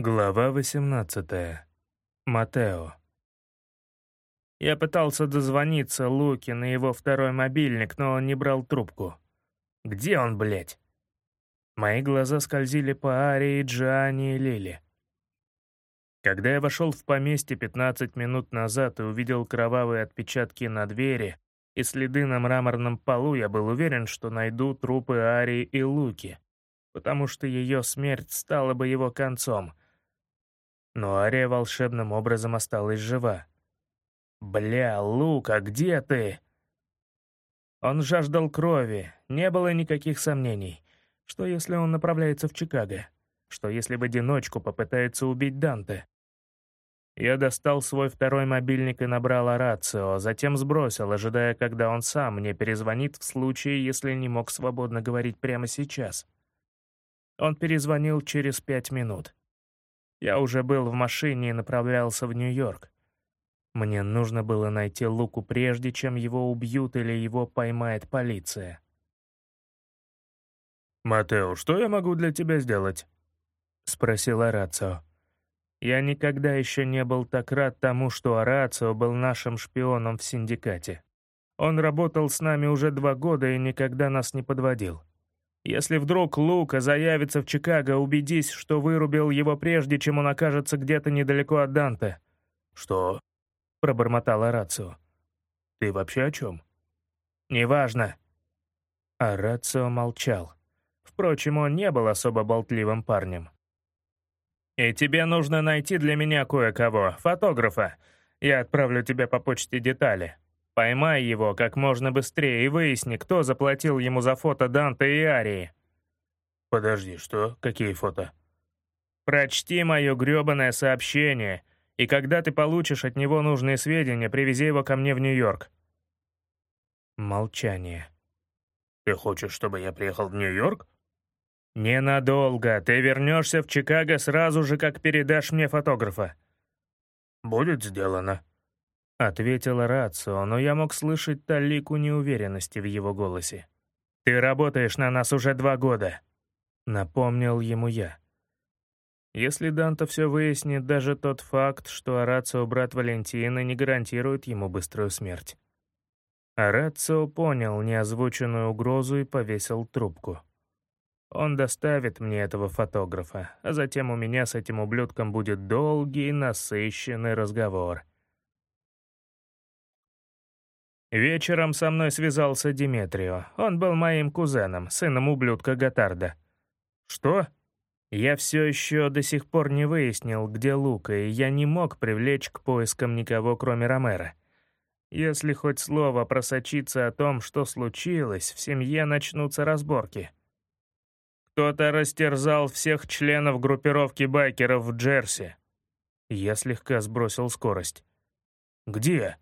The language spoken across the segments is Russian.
Глава 18. Матео. Я пытался дозвониться Луке на его второй мобильник, но он не брал трубку. Где он, блядь? Мои глаза скользили по Арии, Джиане и Лили. Когда я вошел в поместье 15 минут назад и увидел кровавые отпечатки на двери и следы на мраморном полу, я был уверен, что найду трупы Арии и Луки, потому что ее смерть стала бы его концом — но Ария волшебным образом осталась жива. «Бля, Лука, где ты?» Он жаждал крови, не было никаких сомнений. Что если он направляется в Чикаго? Что если в одиночку попытается убить Данте? Я достал свой второй мобильник и набрал Орацио, затем сбросил, ожидая, когда он сам мне перезвонит в случае, если не мог свободно говорить прямо сейчас. Он перезвонил через пять минут. Я уже был в машине и направлялся в Нью-Йорк. Мне нужно было найти Луку прежде, чем его убьют или его поймает полиция. «Матео, что я могу для тебя сделать?» — спросил Орацио. Я никогда еще не был так рад тому, что Орацио был нашим шпионом в синдикате. Он работал с нами уже два года и никогда нас не подводил. Если вдруг Лука заявится в Чикаго, убедись, что вырубил его прежде, чем он окажется где-то недалеко от Данте». «Что?» — пробормотал Орацио. «Ты вообще о чем?» «Неважно». Орацио молчал. Впрочем, он не был особо болтливым парнем. «И тебе нужно найти для меня кое-кого, фотографа. Я отправлю тебе по почте детали». Поймай его как можно быстрее и выясни, кто заплатил ему за фото Данте и Арии». «Подожди, что? Какие фото?» «Прочти мое грёбаное сообщение, и когда ты получишь от него нужные сведения, привези его ко мне в Нью-Йорк». Молчание. «Ты хочешь, чтобы я приехал в Нью-Йорк?» «Ненадолго. Ты вернешься в Чикаго сразу же, как передашь мне фотографа». «Будет сделано», — ответила Рацио, но я мог слышать талику неуверенности в его голосе. «Ты работаешь на нас уже два года», — напомнил ему я. Если Данто все выяснит, даже тот факт, что Арацио брат Валентина, не гарантирует ему быструю смерть. Арацио понял неозвученную угрозу и повесил трубку. Он доставит мне этого фотографа, а затем у меня с этим ублюдком будет долгий, насыщенный разговор — Вечером со мной связался Диметрио. Он был моим кузеном, сыном ублюдка Гатарда. Что? Я все еще до сих пор не выяснил, где Лука, и я не мог привлечь к поискам никого, кроме Ромера. Если хоть слово просочится о том, что случилось, в семье начнутся разборки. Кто-то растерзал всех членов группировки байкеров в Джерси. Я слегка сбросил скорость. «Где?»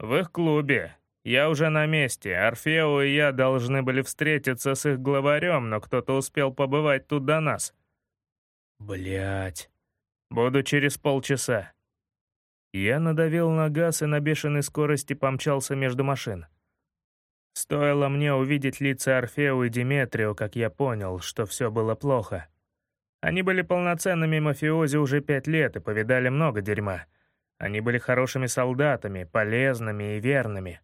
«В их клубе. Я уже на месте. Орфео и я должны были встретиться с их главарем, но кто-то успел побывать тут до нас». Блять. Буду через полчаса». Я надавил на газ и на бешеной скорости помчался между машин. Стоило мне увидеть лица Орфео и Диметрио, как я понял, что все было плохо. Они были полноценными мафиози уже пять лет и повидали много дерьма. Они были хорошими солдатами, полезными и верными.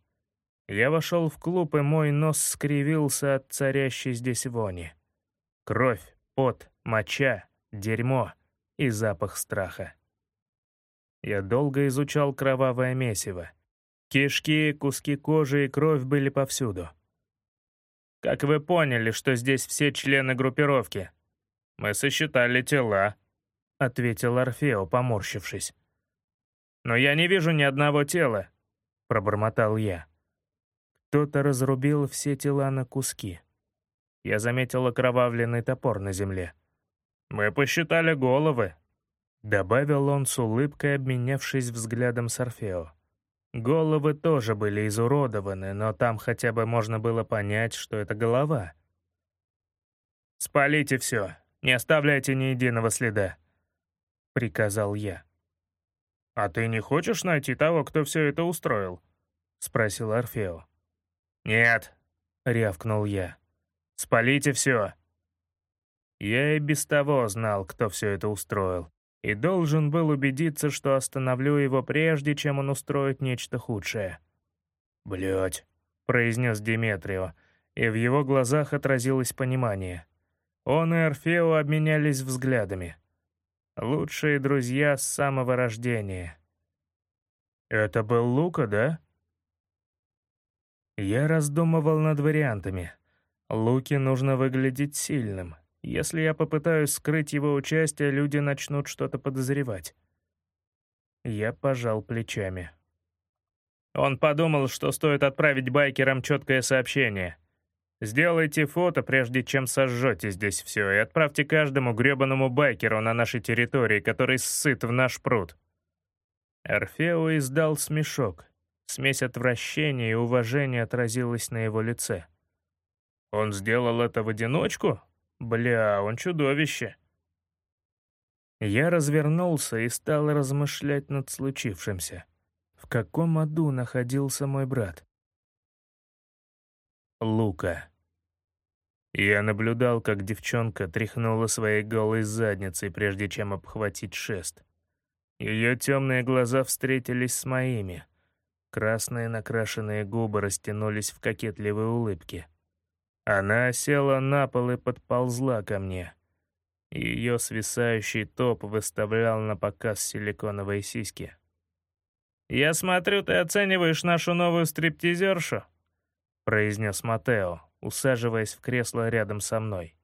Я вошел в клуб, и мой нос скривился от царящей здесь вони. Кровь, пот, моча, дерьмо и запах страха. Я долго изучал кровавое месиво. Кишки, куски кожи и кровь были повсюду. «Как вы поняли, что здесь все члены группировки?» «Мы сосчитали тела», — ответил Орфео, поморщившись. «Но я не вижу ни одного тела», — пробормотал я. Кто-то разрубил все тела на куски. Я заметил окровавленный топор на земле. «Мы посчитали головы», — добавил он с улыбкой, обменявшись взглядом с Орфео. Головы тоже были изуродованы, но там хотя бы можно было понять, что это голова. «Спалите все, не оставляйте ни единого следа», — приказал я. «А ты не хочешь найти того, кто все это устроил?» — спросил Орфео. «Нет», — рявкнул я. «Спалите все». Я и без того знал, кто все это устроил, и должен был убедиться, что остановлю его прежде, чем он устроит нечто худшее. «Блядь», — произнес Диметрио, и в его глазах отразилось понимание. Он и Орфео обменялись взглядами. Лучшие друзья с самого рождения. «Это был Лука, да?» Я раздумывал над вариантами. Луке нужно выглядеть сильным. Если я попытаюсь скрыть его участие, люди начнут что-то подозревать. Я пожал плечами. Он подумал, что стоит отправить байкерам четкое сообщение. Сделайте фото, прежде чем сожжете здесь все, и отправьте каждому гребаному байкеру на нашей территории, который ссыт в наш пруд. Орфео издал смешок. Смесь отвращения и уважения отразилась на его лице. «Он сделал это в одиночку? Бля, он чудовище!» Я развернулся и стал размышлять над случившимся. В каком аду находился мой брат? Лука. Я наблюдал, как девчонка тряхнула своей голой задницей, прежде чем обхватить шест. Ее темные глаза встретились с моими. Красные накрашенные губы растянулись в кокетливой улыбке. Она села на пол и подползла ко мне. Ее свисающий топ выставлял на показ силиконовые сиськи. «Я смотрю, ты оцениваешь нашу новую стриптизершу», — произнес Матео, усаживаясь в кресло рядом со мной.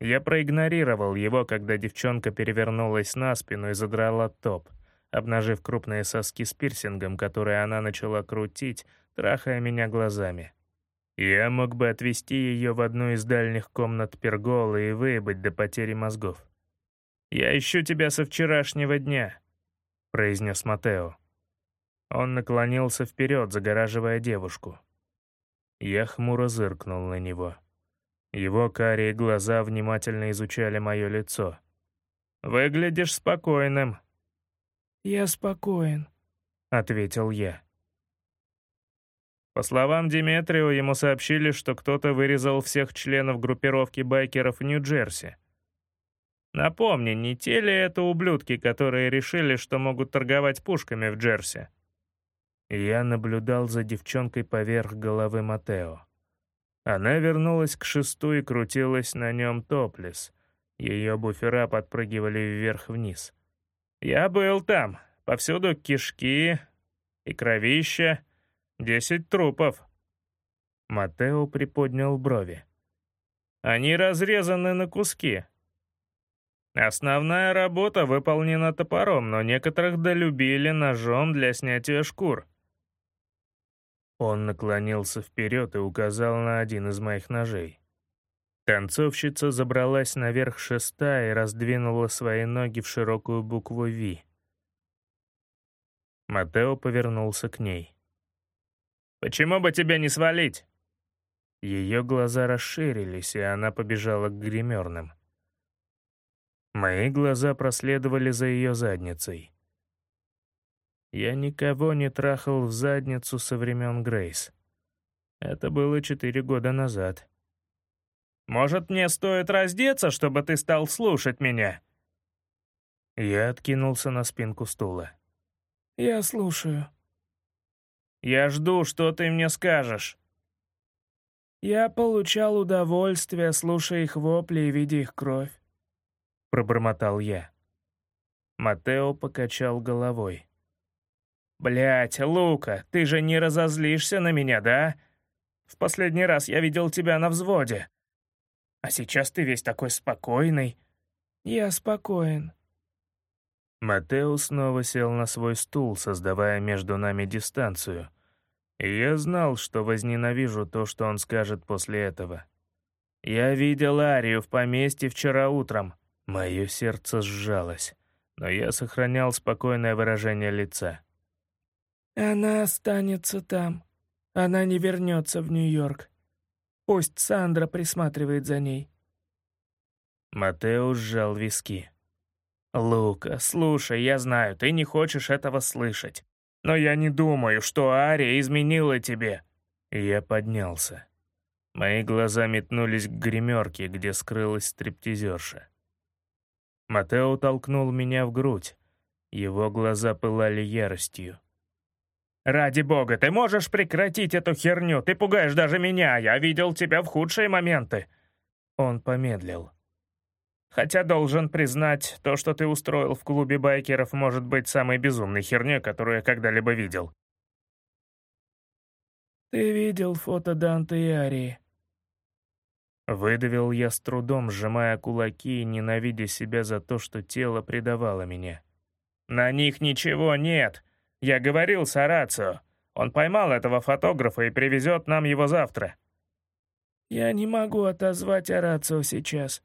Я проигнорировал его, когда девчонка перевернулась на спину и задрала топ, обнажив крупные соски с пирсингом, которые она начала крутить, трахая меня глазами. Я мог бы отвезти ее в одну из дальних комнат пергола и выебать до потери мозгов. «Я ищу тебя со вчерашнего дня», — произнес Матео. Он наклонился вперед, загораживая девушку. Я хмуро зыркнул на него. Его карие глаза внимательно изучали мое лицо. «Выглядишь спокойным». «Я спокоен», — ответил я. По словам Диметрио, ему сообщили, что кто-то вырезал всех членов группировки байкеров в Нью-Джерси. Напомни, не те ли это ублюдки, которые решили, что могут торговать пушками в Джерси? Я наблюдал за девчонкой поверх головы Матео. Она вернулась к шесту и крутилась на нем топлес. Ее буфера подпрыгивали вверх-вниз. «Я был там. Повсюду кишки и кровища. Десять трупов». Матео приподнял брови. «Они разрезаны на куски. Основная работа выполнена топором, но некоторых долюбили ножом для снятия шкур. Он наклонился вперед и указал на один из моих ножей. Танцовщица забралась наверх шеста и раздвинула свои ноги в широкую букву «Ви». Матео повернулся к ней. «Почему бы тебя не свалить?» Ее глаза расширились, и она побежала к гримерным. Мои глаза проследовали за ее задницей. Я никого не трахал в задницу со времен Грейс. Это было четыре года назад. «Может, мне стоит раздеться, чтобы ты стал слушать меня?» Я откинулся на спинку стула. «Я слушаю». «Я жду, что ты мне скажешь». «Я получал удовольствие, слушая их вопли и видя их кровь», — пробормотал я. Матео покачал головой. «Блядь, Лука, ты же не разозлишься на меня, да? В последний раз я видел тебя на взводе. А сейчас ты весь такой спокойный». «Я спокоен». Матео снова сел на свой стул, создавая между нами дистанцию. И я знал, что возненавижу то, что он скажет после этого. Я видел Арию в поместье вчера утром. Мое сердце сжалось, но я сохранял спокойное выражение лица. Она останется там. Она не вернется в Нью-Йорк. Пусть Сандра присматривает за ней. Матео сжал виски. «Лука, слушай, я знаю, ты не хочешь этого слышать. Но я не думаю, что Ария изменила тебе». Я поднялся. Мои глаза метнулись к гримерке, где скрылась стриптизерша. Матео толкнул меня в грудь. Его глаза пылали яростью. «Ради бога, ты можешь прекратить эту херню? Ты пугаешь даже меня. Я видел тебя в худшие моменты». Он помедлил. «Хотя должен признать, то, что ты устроил в клубе байкеров, может быть самой безумной херней, которую я когда-либо видел». «Ты видел фото Данте и Арии?» Выдавил я с трудом, сжимая кулаки и ненавидя себя за то, что тело предавало меня. «На них ничего нет!» Я говорил с Арацио. Он поймал этого фотографа и привезет нам его завтра». «Я не могу отозвать Арацио сейчас.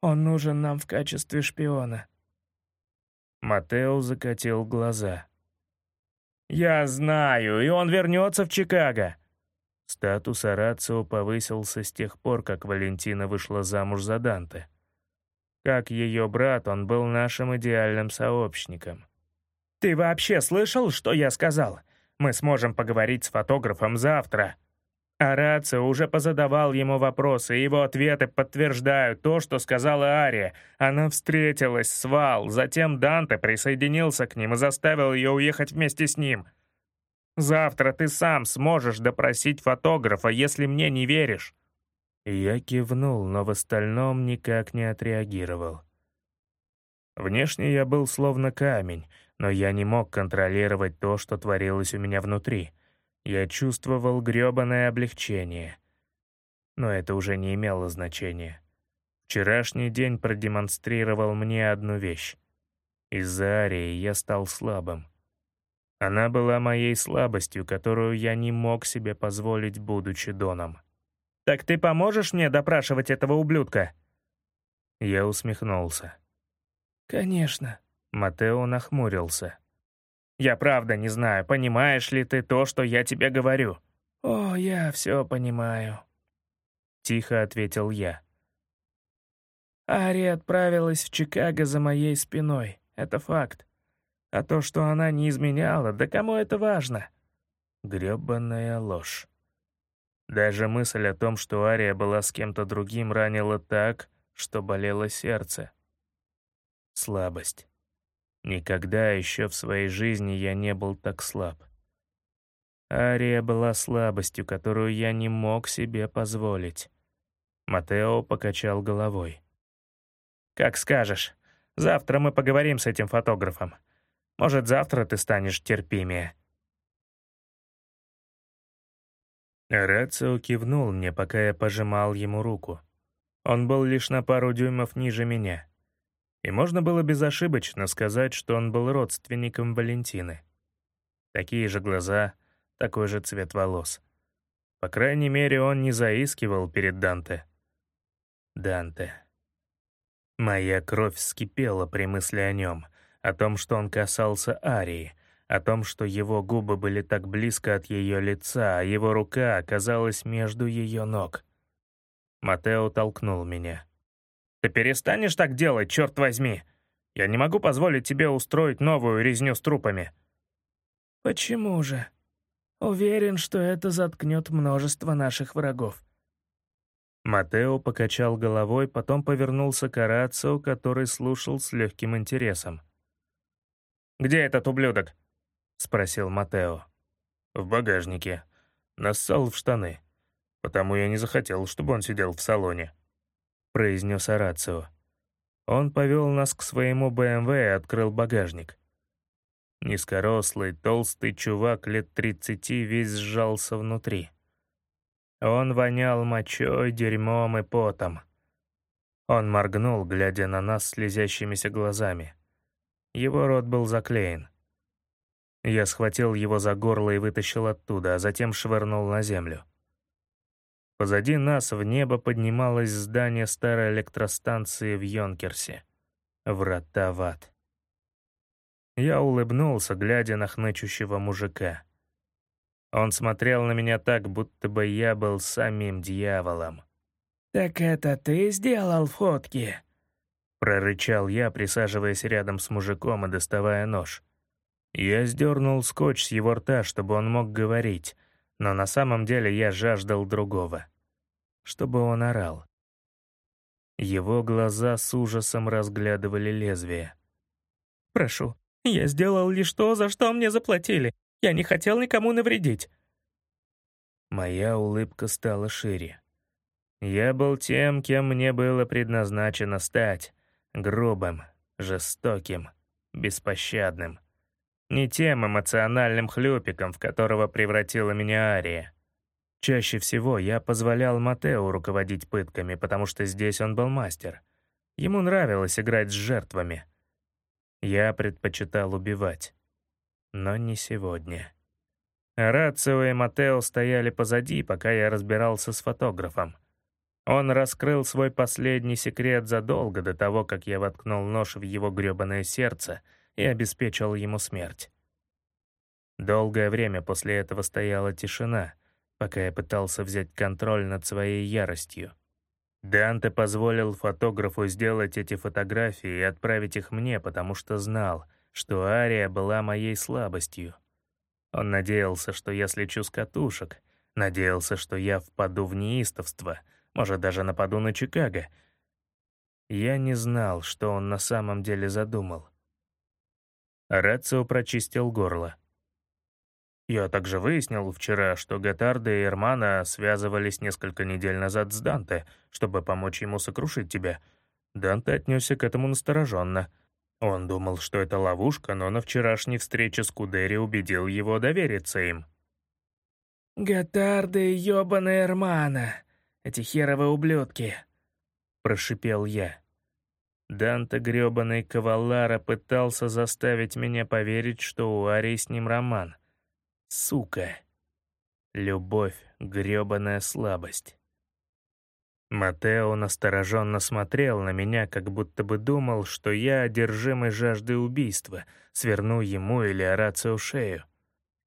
Он нужен нам в качестве шпиона». Матео закатил глаза. «Я знаю, и он вернется в Чикаго». Статус Арацио повысился с тех пор, как Валентина вышла замуж за Данте. Как ее брат, он был нашим идеальным сообщником. «Ты вообще слышал, что я сказал? Мы сможем поговорить с фотографом завтра». Арацио уже позадавал ему вопросы, и его ответы подтверждают то, что сказала Ария. Она встретилась с Вал, затем Данте присоединился к ним и заставил ее уехать вместе с ним. Завтра ты сам сможешь допросить фотографа, если мне не веришь». Я кивнул, но в остальном никак не отреагировал. Внешне я был словно камень, но я не мог контролировать то, что творилось у меня внутри. Я чувствовал грёбаное облегчение. Но это уже не имело значения. Вчерашний день продемонстрировал мне одну вещь. Из-за Арии я стал слабым. Она была моей слабостью, которую я не мог себе позволить, будучи Доном. «Так ты поможешь мне допрашивать этого ублюдка?» Я усмехнулся. «Конечно», Матео нахмурился. «Я правда не знаю, понимаешь ли ты то, что я тебе говорю?» «О, я все понимаю», — тихо ответил я. Ари отправилась в Чикаго за моей спиной, это факт. А то, что она не изменяла, да кому это важно? Грёбаная ложь. Даже мысль о том, что Ария была с кем-то другим, ранила так, что болело сердце. Слабость. Никогда еще в своей жизни я не был так слаб. Ария была слабостью, которую я не мог себе позволить. Матео покачал головой. «Как скажешь. Завтра мы поговорим с этим фотографом. Может, завтра ты станешь терпимее». Рацио кивнул мне, пока я пожимал ему руку. Он был лишь на пару дюймов ниже меня и можно было безошибочно сказать, что он был родственником Валентины. Такие же глаза, такой же цвет волос. По крайней мере, он не заискивал перед Данте. Данте. Моя кровь вскипела при мысли о нем, о том, что он касался Арии, о том, что его губы были так близко от ее лица, а его рука оказалась между ее ног. Матео толкнул меня. Ты перестанешь так делать, черт возьми? Я не могу позволить тебе устроить новую резню с трупами». «Почему же? Уверен, что это заткнет множество наших врагов». Матео покачал головой, потом повернулся к Арацио, который слушал с легким интересом. «Где этот ублюдок?» — спросил Матео. «В багажнике. Нассал в штаны. Потому я не захотел, чтобы он сидел в салоне». — произнес Арацио. Он повел нас к своему БМВ и открыл багажник. Низкорослый, толстый чувак лет тридцати весь сжался внутри. Он вонял мочой, дерьмом и потом. Он моргнул, глядя на нас слезящимися глазами. Его рот был заклеен. Я схватил его за горло и вытащил оттуда, а затем швырнул на землю. Позади нас в небо поднималось здание старой электростанции в Йонкерсе. Врата в ад. Я улыбнулся, глядя на хнычущего мужика. Он смотрел на меня так, будто бы я был самим дьяволом. «Так это ты сделал фотки?» Прорычал я, присаживаясь рядом с мужиком и доставая нож. Я сдернул скотч с его рта, чтобы он мог говорить, но на самом деле я жаждал другого. чтобы он орал. Его глаза с ужасом разглядывали лезвие. «Прошу, я сделал лишь то, за что мне заплатили. Я не хотел никому навредить». Моя улыбка стала шире. Я был тем, кем мне было предназначено стать. Грубым, жестоким, беспощадным. Не тем эмоциональным хлюпиком, в которого превратила меня Ария. Чаще всего я позволял Матео руководить пытками, потому что здесь он был мастер. Ему нравилось играть с жертвами. Я предпочитал убивать. Но не сегодня. Рацио и Матео стояли позади, пока я разбирался с фотографом. Он раскрыл свой последний секрет задолго до того, как я воткнул нож в его грёбаное сердце и обеспечил ему смерть. Долгое время после этого стояла тишина, пока я пытался взять контроль над своей яростью. Данте позволил фотографу сделать эти фотографии и отправить их мне, потому что знал, что Ария была моей слабостью. Он надеялся, что я слечу с катушек, надеялся, что я впаду в неистовство, может, даже нападу на Чикаго. Я не знал, что он на самом деле задумал. Рацио прочистил горло. Я также выяснил вчера, что Гатарда и Эрмана связывались несколько недель назад с Данте, чтобы помочь ему сокрушить тебя. Данте отнесся к этому настороженно. Он думал, что это ловушка, но на вчерашней встрече с Кудери убедил его довериться им. «Гатарда и ёбаная Эрмана, эти херовые ублюдки», — прошипел я. Данте грёбаный Кавалара пытался заставить меня поверить, что у Арии с ним роман — Сука. Любовь — грёбаная слабость. Матео настороженно смотрел на меня, как будто бы думал, что я одержимый жаждой убийства, сверну ему или Орацио шею.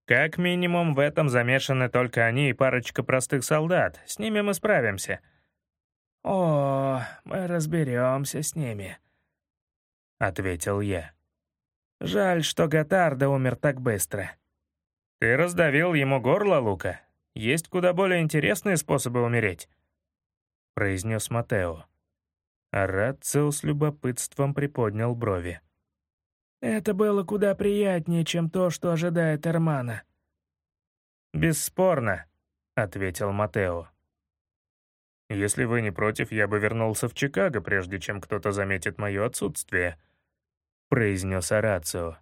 «Как минимум в этом замешаны только они и парочка простых солдат. С ними мы справимся». «О, мы разберемся с ними», — ответил я. «Жаль, что Гатарда умер так быстро». «Ты раздавил ему горло, Лука. Есть куда более интересные способы умереть», — произнес Матео. Арацио с любопытством приподнял брови. «Это было куда приятнее, чем то, что ожидает Эрмана». «Бесспорно», — ответил Матео. «Если вы не против, я бы вернулся в Чикаго, прежде чем кто-то заметит мое отсутствие», — произнес Арацио.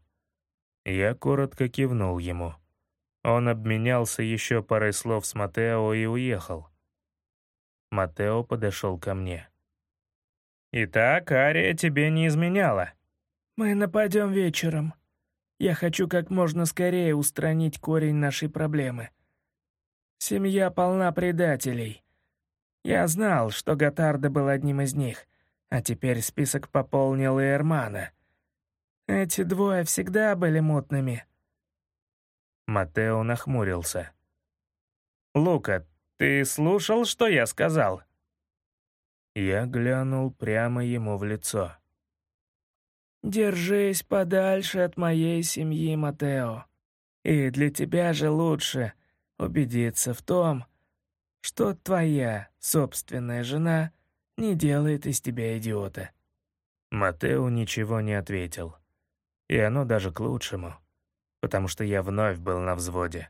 Я коротко кивнул ему. Он обменялся еще парой слов с Матео и уехал. Матео подошел ко мне. «Итак, Ария тебе не изменяла?» «Мы нападем вечером. Я хочу как можно скорее устранить корень нашей проблемы. Семья полна предателей. Я знал, что Гатарда был одним из них, а теперь список пополнил и Эрмана. Эти двое всегда были мутными». Матео нахмурился. «Лука, ты слушал, что я сказал?» Я глянул прямо ему в лицо. «Держись подальше от моей семьи, Матео. И для тебя же лучше убедиться в том, что твоя собственная жена не делает из тебя идиота». Матео ничего не ответил. И оно даже к лучшему потому что я вновь был на взводе.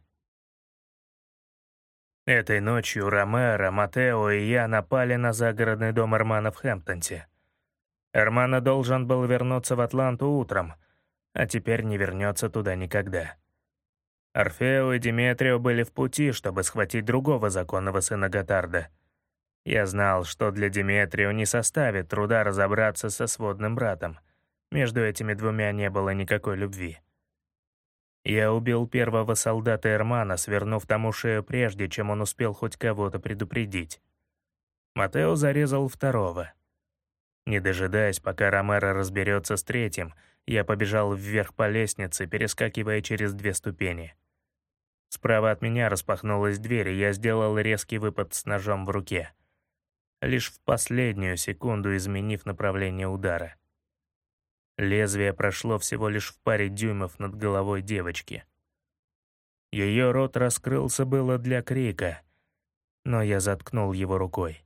Этой ночью Ромеро, Матео и я напали на загородный дом Эрмана в Хэмптонсе. Эрмана должен был вернуться в Атланту утром, а теперь не вернется туда никогда. Орфео и Диметрио были в пути, чтобы схватить другого законного сына Готарда. Я знал, что для Диметрио не составит труда разобраться со сводным братом. Между этими двумя не было никакой любви. Я убил первого солдата Эрмана, свернув тому шею прежде, чем он успел хоть кого-то предупредить. Матео зарезал второго. Не дожидаясь, пока Ромеро разберется с третьим, я побежал вверх по лестнице, перескакивая через две ступени. Справа от меня распахнулась дверь, и я сделал резкий выпад с ножом в руке. Лишь в последнюю секунду изменив направление удара. Лезвие прошло всего лишь в паре дюймов над головой девочки. Ее рот раскрылся было для крика. но я заткнул его рукой.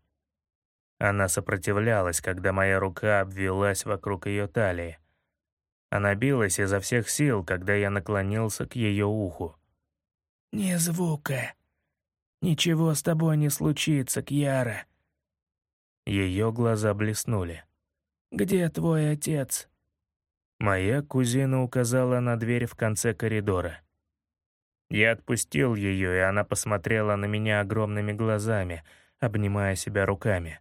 Она сопротивлялась, когда моя рука обвелась вокруг ее талии. Она билась изо всех сил, когда я наклонился к ее уху. «Не звука. Ничего с тобой не случится, Кьяра». Ее глаза блеснули. «Где твой отец?» Моя кузина указала на дверь в конце коридора. Я отпустил ее, и она посмотрела на меня огромными глазами, обнимая себя руками.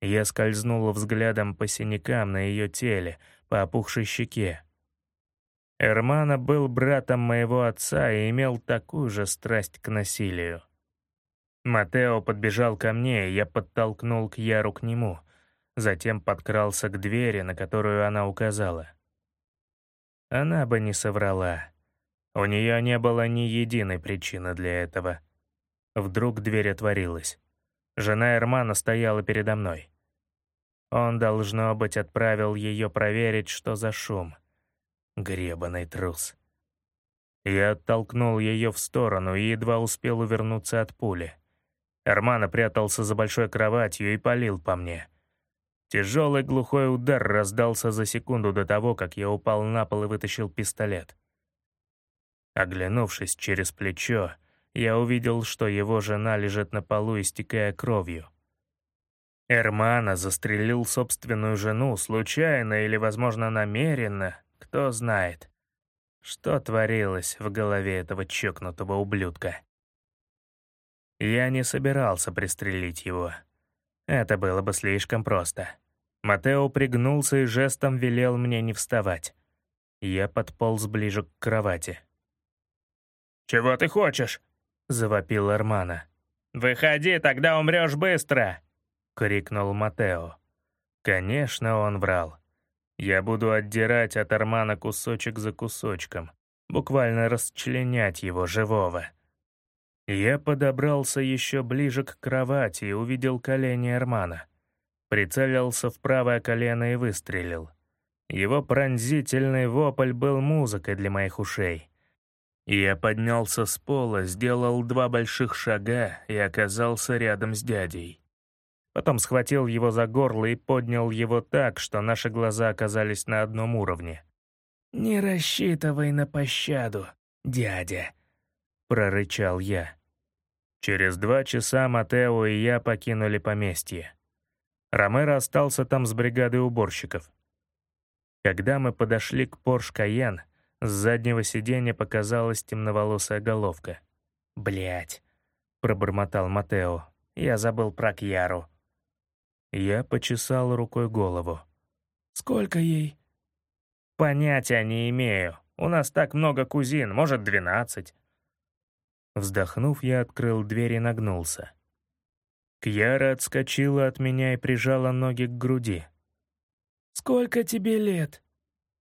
Я скользнула взглядом по синякам на ее теле, по опухшей щеке. Эрмана был братом моего отца и имел такую же страсть к насилию. Матео подбежал ко мне, и я подтолкнул к Яру к нему, затем подкрался к двери, на которую она указала. Она бы не соврала. У нее не было ни единой причины для этого. Вдруг дверь отворилась. Жена Эрмана стояла передо мной. Он, должно быть, отправил ее проверить, что за шум. Гребаный трус. Я оттолкнул ее в сторону и едва успел увернуться от пули. Эрмана прятался за большой кроватью и палил по мне. Тяжелый глухой удар раздался за секунду до того, как я упал на пол и вытащил пистолет. Оглянувшись через плечо, я увидел, что его жена лежит на полу, истекая кровью. Эрмана застрелил собственную жену, случайно или, возможно, намеренно, кто знает. Что творилось в голове этого чокнутого ублюдка? Я не собирался пристрелить его. Это было бы слишком просто. Матео пригнулся и жестом велел мне не вставать. Я подполз ближе к кровати. «Чего ты хочешь?» — завопил Армана. «Выходи, тогда умрешь быстро!» — крикнул Матео. Конечно, он врал. Я буду отдирать от Армана кусочек за кусочком, буквально расчленять его живого. Я подобрался еще ближе к кровати и увидел колени Армана. Прицелился в правое колено и выстрелил. Его пронзительный вопль был музыкой для моих ушей. Я поднялся с пола, сделал два больших шага и оказался рядом с дядей. Потом схватил его за горло и поднял его так, что наши глаза оказались на одном уровне. «Не рассчитывай на пощаду, дядя», — прорычал я. Через два часа Матео и я покинули поместье. Ромеро остался там с бригадой уборщиков. Когда мы подошли к Порш Каен, с заднего сиденья показалась темноволосая головка. Блять, пробормотал Матео. «Я забыл про Кьяру». Я почесал рукой голову. «Сколько ей?» «Понятия не имею. У нас так много кузин, может, двенадцать». Вздохнув, я открыл дверь и нагнулся. Кьяра отскочила от меня и прижала ноги к груди. «Сколько тебе лет?» —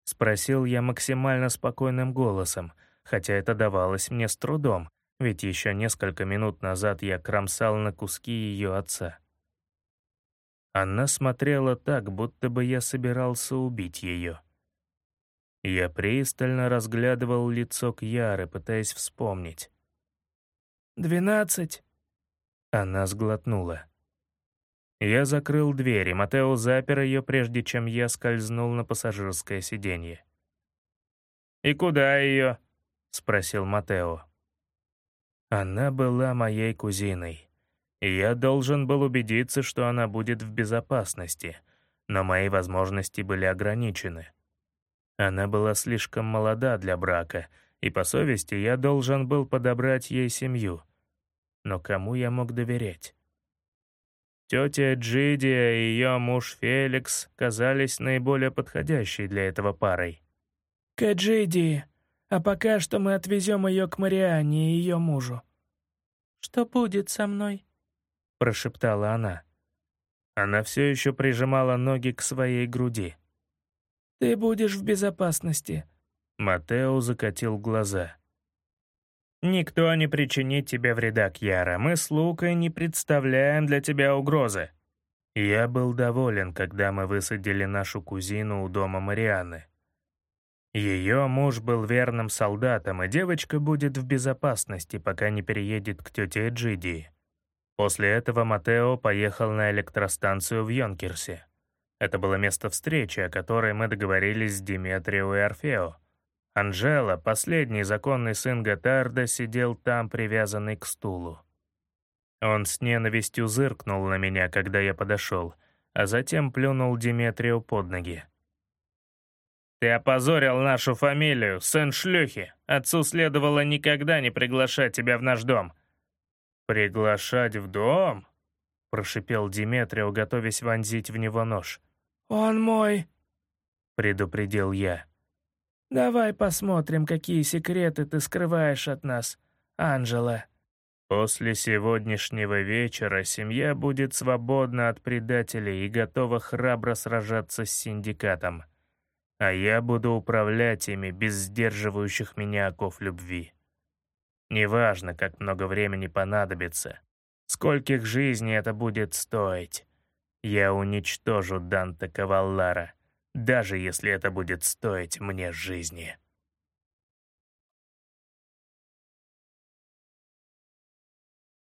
спросил я максимально спокойным голосом, хотя это давалось мне с трудом, ведь еще несколько минут назад я кромсал на куски ее отца. Она смотрела так, будто бы я собирался убить ее. Я пристально разглядывал лицо Кьяры, пытаясь вспомнить. «Двенадцать?» Она сглотнула. Я закрыл дверь, и Матео запер ее, прежде чем я скользнул на пассажирское сиденье. «И куда ее?» — спросил Матео. Она была моей кузиной, и я должен был убедиться, что она будет в безопасности, но мои возможности были ограничены. Она была слишком молода для брака, и по совести я должен был подобрать ей семью. Но кому я мог доверять? Тетя Джидия и ее муж Феликс казались наиболее подходящей для этого парой. «К Джидии, а пока что мы отвезем ее к Марианне и ее мужу». «Что будет со мной?» — прошептала она. Она все еще прижимала ноги к своей груди. «Ты будешь в безопасности». Матео закатил глаза. «Никто не причинит тебе вреда, Кьяра. Мы с Лукой не представляем для тебя угрозы». Я был доволен, когда мы высадили нашу кузину у дома Марианны. Ее муж был верным солдатом, и девочка будет в безопасности, пока не переедет к тете Джидии. После этого Матео поехал на электростанцию в Йонкерсе. Это было место встречи, о которой мы договорились с Диметрио и Орфео. Анжела, последний законный сын Готарда, сидел там, привязанный к стулу. Он с ненавистью зыркнул на меня, когда я подошел, а затем плюнул Диметрию под ноги. «Ты опозорил нашу фамилию, сын шлюхи. Отцу следовало никогда не приглашать тебя в наш дом». «Приглашать в дом?» — прошипел Диметрио, готовясь вонзить в него нож. «Он мой», — предупредил я. «Давай посмотрим, какие секреты ты скрываешь от нас, Анжела». После сегодняшнего вечера семья будет свободна от предателей и готова храбро сражаться с синдикатом. А я буду управлять ими без сдерживающих меня оков любви. Неважно, как много времени понадобится, скольких жизней это будет стоить. Я уничтожу Данте Каваллара, даже если это будет стоить мне жизни.